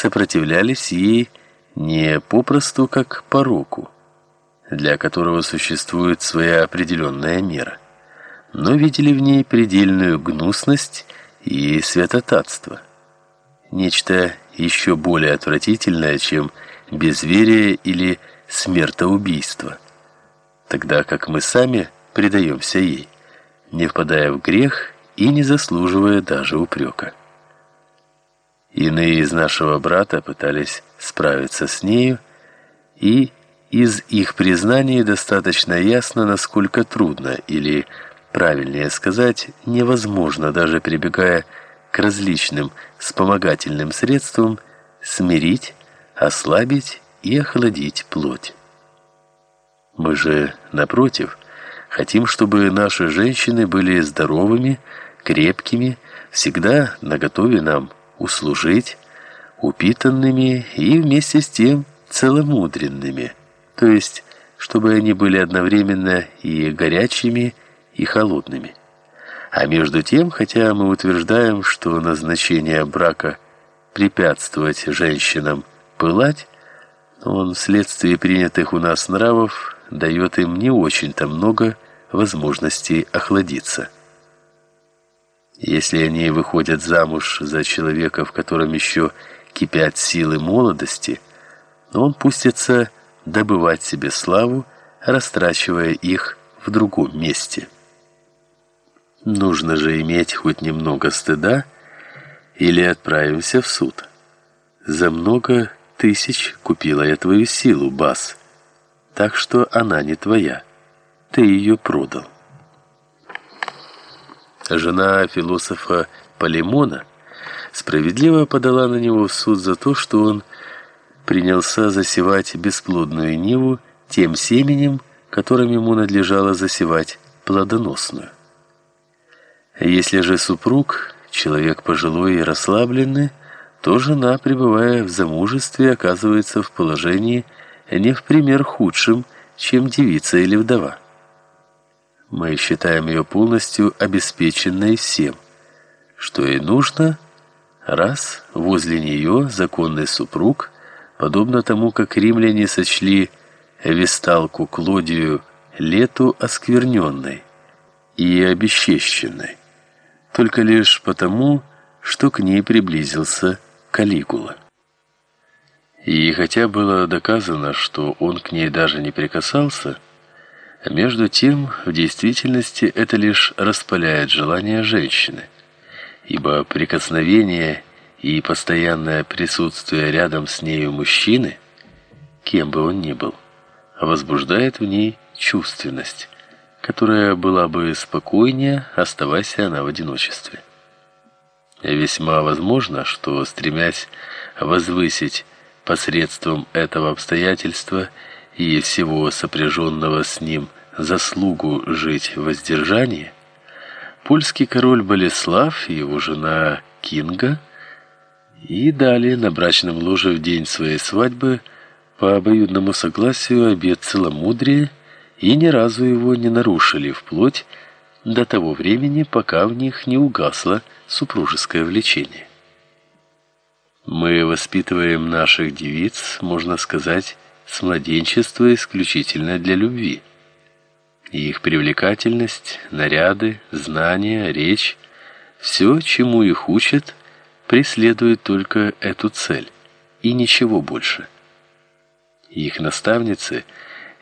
сопротивлялись ей не попросту как пороку, для которого существует своя определенная мера, но видели в ней предельную гнусность и святотатство. Нечто еще более отвратительное, чем безверие или смертоубийство, тогда как мы сами предаемся ей, не впадая в грех и не заслуживая даже упрека. Иные из нашего брата пытались справиться с нею, и из их признаний достаточно ясно, насколько трудно или правильнее сказать, невозможно даже прибегая к различным вспомогательным средствам смирить, ослабить и охладить плоть. Мы же напротив хотим, чтобы наши женщины были здоровыми, крепкими, всегда наготове нам услужить, упитанными и вместе с тем целомудренными, то есть чтобы они были одновременно и горячими, и холодными. А между тем, хотя мы утверждаем, что назначение брака препятствовать женщинам пылать, он вследствие принятых у нас нравов дает им не очень-то много возможностей охладиться. Если они выходят замуж за человека, в котором еще кипят силы молодости, он пустится добывать себе славу, растрачивая их в другом месте. Нужно же иметь хоть немного стыда, или отправимся в суд. За много тысяч купила я твою силу, Бас. Так что она не твоя. Ты ее продал. Жена философа Полимона справедливо подала на него в суд за то, что он принялся засевать бесплодную ниву тем семенем, которым ему надлежало засевать плодоносную. Если же супруг, человек пожилой и расслабленный, то жена, пребывая в замужестве, оказывается в положении не в пример худшем, чем девица или вдова. Мы считаем ее полностью обеспеченной всем, что ей нужно, раз возле нее законный супруг, подобно тому, как римляне сочли весталку Клодию лету оскверненной и обесчещенной только лишь потому, что к ней приблизился Калигула. И хотя было доказано, что он к ней даже не прикасался, между тем, в действительности это лишь распаляет желание женщины, ибо прикосновение и постоянное присутствие рядом с нею мужчины, кем бы он ни был, возбуждает в ней чувственность, которая была бы спокойнее, оставаясь она в одиночестве. Весьма возможно, что стремясь возвысить посредством этого обстоятельства и всего сопряженного с ним заслугу жить в воздержании, польский король Болеслав и его жена Кинга и дали на брачном ложе в день своей свадьбы по обоюдному согласию обет целомудрия и ни разу его не нарушили вплоть до того времени, пока в них не угасло супружеское влечение. Мы воспитываем наших девиц, можно сказать, с младенчества исключительно для любви. И их привлекательность, наряды, знания, речь, все, чему их учат, преследует только эту цель и ничего больше. Их наставницы –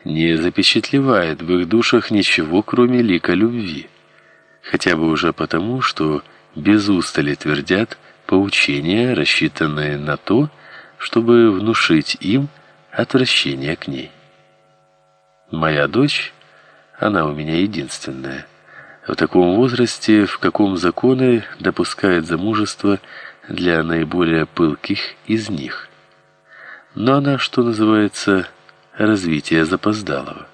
не запечатлевает в их душах ничего, кроме лика любви. Хотя бы уже потому, что без устали твердят поучения, рассчитанные на то, чтобы внушить им отвращение к ней. Моя дочь, она у меня единственная, в таком возрасте, в каком законы допускают замужество для наиболее пылких из них. Но она, что называется, развития запоздалого,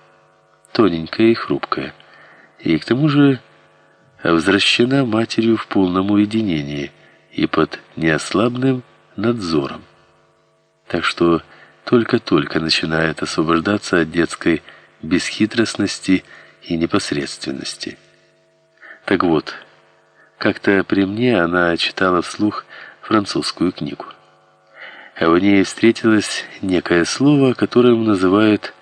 тоненькая и хрупкая, и к тому же возвращена матерью в полном уединении и под неослабным надзором. Так что только-только начинает освобождаться от детской бесхитростности и непосредственности. Так вот, как-то при мне она читала вслух французскую книгу. а в ней встретилось некое слово, которое называют